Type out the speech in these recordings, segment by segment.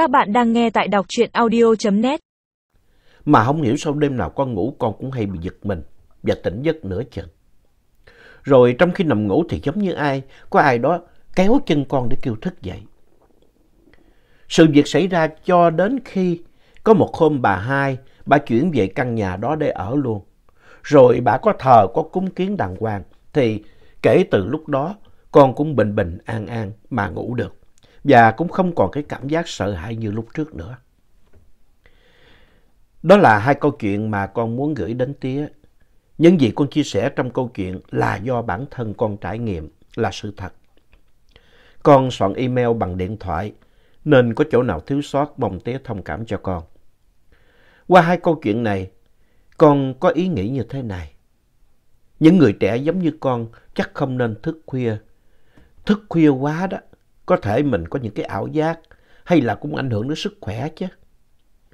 Các bạn đang nghe tại đọc truyện audio.net. Mà không hiểu sao đêm nào con ngủ con cũng hay bị giật mình và tỉnh giấc nửa chừng. Rồi trong khi nằm ngủ thì giống như ai, có ai đó kéo chân con để kêu thức dậy. Sự việc xảy ra cho đến khi có một hôm bà hai, bà chuyển về căn nhà đó để ở luôn. Rồi bà có thờ, có cúng kiến đàng hoàng. Thì kể từ lúc đó, con cũng bình bình an an mà ngủ được. Và cũng không còn cái cảm giác sợ hãi như lúc trước nữa. Đó là hai câu chuyện mà con muốn gửi đến tía. Những gì con chia sẻ trong câu chuyện là do bản thân con trải nghiệm, là sự thật. Con soạn email bằng điện thoại, nên có chỗ nào thiếu sót mong tía thông cảm cho con. Qua hai câu chuyện này, con có ý nghĩ như thế này. Những người trẻ giống như con chắc không nên thức khuya. Thức khuya quá đó, có thể mình có những cái ảo giác hay là cũng ảnh hưởng đến sức khỏe chứ.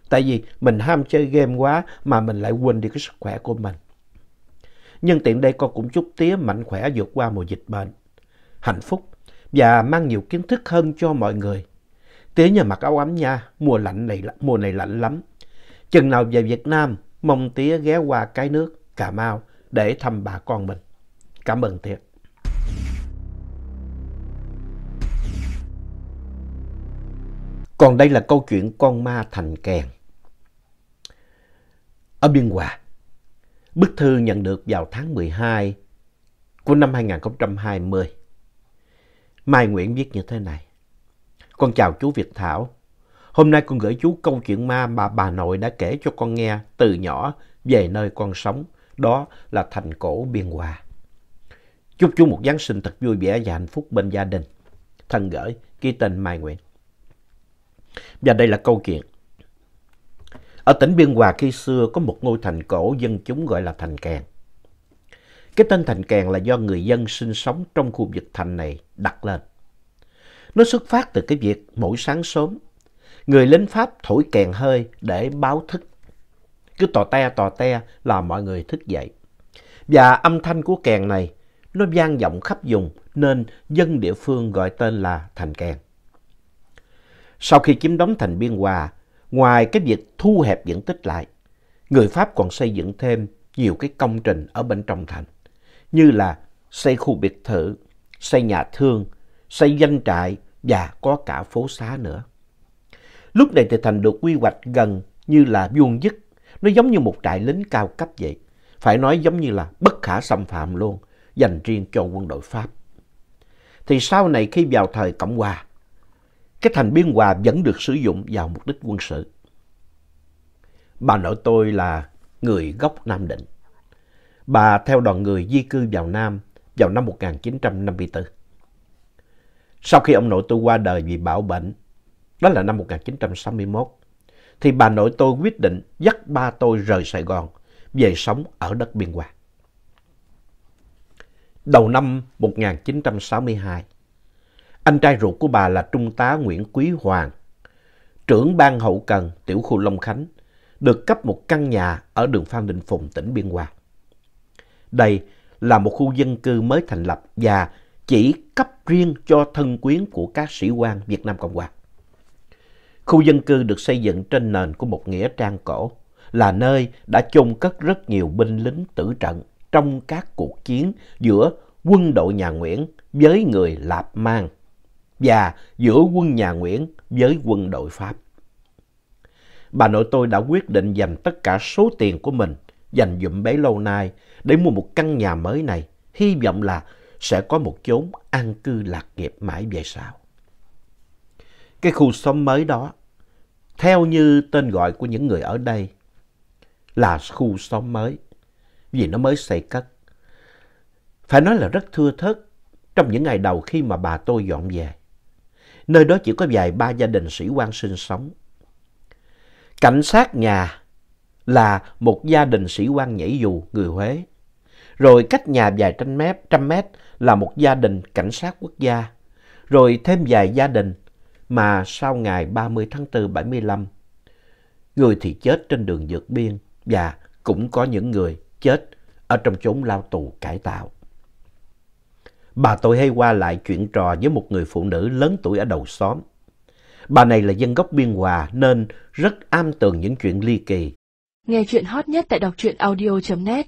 Tại vì mình ham chơi game quá mà mình lại quên đi cái sức khỏe của mình. Nhưng tiện đây con cũng chúc tía mạnh khỏe vượt qua mùa dịch bệnh, hạnh phúc và mang nhiều kiến thức hơn cho mọi người. Tía nhờ mặc áo ấm nha, mùa lạnh này mùa này lạnh lắm. Chừng nào về Việt Nam, mong tía ghé qua cái nước Cà Mau để thăm bà con mình. Cảm ơn tía. Còn đây là câu chuyện con ma thành kèn. Ở Biên Hòa, bức thư nhận được vào tháng 12 của năm 2020. Mai Nguyễn viết như thế này. Con chào chú Việt Thảo. Hôm nay con gửi chú câu chuyện ma mà bà nội đã kể cho con nghe từ nhỏ về nơi con sống. Đó là thành cổ Biên Hòa. Chúc chú một Giáng sinh thật vui vẻ và hạnh phúc bên gia đình. Thân gửi, ký tên Mai Nguyễn. Và đây là câu chuyện. Ở tỉnh Biên Hòa khi xưa có một ngôi thành cổ dân chúng gọi là Thành Kèn. Cái tên Thành Kèn là do người dân sinh sống trong khu vực thành này đặt lên. Nó xuất phát từ cái việc mỗi sáng sớm, người lính Pháp thổi kèn hơi để báo thức. Cứ tò te tò te là mọi người thức dậy. Và âm thanh của kèn này nó vang vọng khắp vùng nên dân địa phương gọi tên là Thành Kèn. Sau khi chiếm đóng thành Biên Hòa, ngoài cái việc thu hẹp diện tích lại, người Pháp còn xây dựng thêm nhiều cái công trình ở bên trong thành, như là xây khu biệt thự, xây nhà thương, xây doanh trại và có cả phố xá nữa. Lúc này thì thành được quy hoạch gần như là vuông dứt, nó giống như một trại lính cao cấp vậy. Phải nói giống như là bất khả xâm phạm luôn, dành riêng cho quân đội Pháp. Thì sau này khi vào thời Cộng Hòa, cái thành Biên Hòa vẫn được sử dụng vào mục đích quân sự. Bà nội tôi là người gốc Nam Định. Bà theo đoàn người di cư vào Nam vào năm 1954. Sau khi ông nội tôi qua đời vì bạo bệnh, đó là năm 1961, thì bà nội tôi quyết định dắt ba tôi rời Sài Gòn về sống ở đất Biên Hòa. Đầu năm 1962, anh trai ruột của bà là Trung tá Nguyễn Quý Hoàng, trưởng ban hậu cần tiểu khu Long Khánh, được cấp một căn nhà ở đường Phan Đình Phùng, tỉnh Biên Hòa. Đây là một khu dân cư mới thành lập và chỉ cấp riêng cho thân quyến của các sĩ quan Việt Nam Cộng Hòa. Khu dân cư được xây dựng trên nền của một nghĩa trang cổ, là nơi đã chôn cất rất nhiều binh lính tử trận trong các cuộc chiến giữa quân đội nhà Nguyễn với người Lạp Mang và giữa quân nhà Nguyễn với quân đội Pháp. Bà nội tôi đã quyết định dành tất cả số tiền của mình dành dụm bấy lâu nay để mua một căn nhà mới này, hy vọng là sẽ có một chốn an cư lạc nghiệp mãi về sau. Cái khu xóm mới đó, theo như tên gọi của những người ở đây, là khu xóm mới, vì nó mới xây cất. Phải nói là rất thưa thớt trong những ngày đầu khi mà bà tôi dọn về. Nơi đó chỉ có vài ba gia đình sĩ quan sinh sống. Cảnh sát nhà là một gia đình sĩ quan nhảy dù người Huế. Rồi cách nhà vài trăm mét, trăm mét là một gia đình cảnh sát quốc gia. Rồi thêm vài gia đình mà sau ngày 30 tháng 4 75, người thì chết trên đường vượt biên và cũng có những người chết ở trong chốn lao tù cải tạo. Bà tôi hay qua lại chuyện trò với một người phụ nữ lớn tuổi ở đầu xóm. Bà này là dân gốc Biên Hòa nên rất am tường những chuyện ly kỳ. Nghe chuyện hot nhất tại đọc truyện audio.net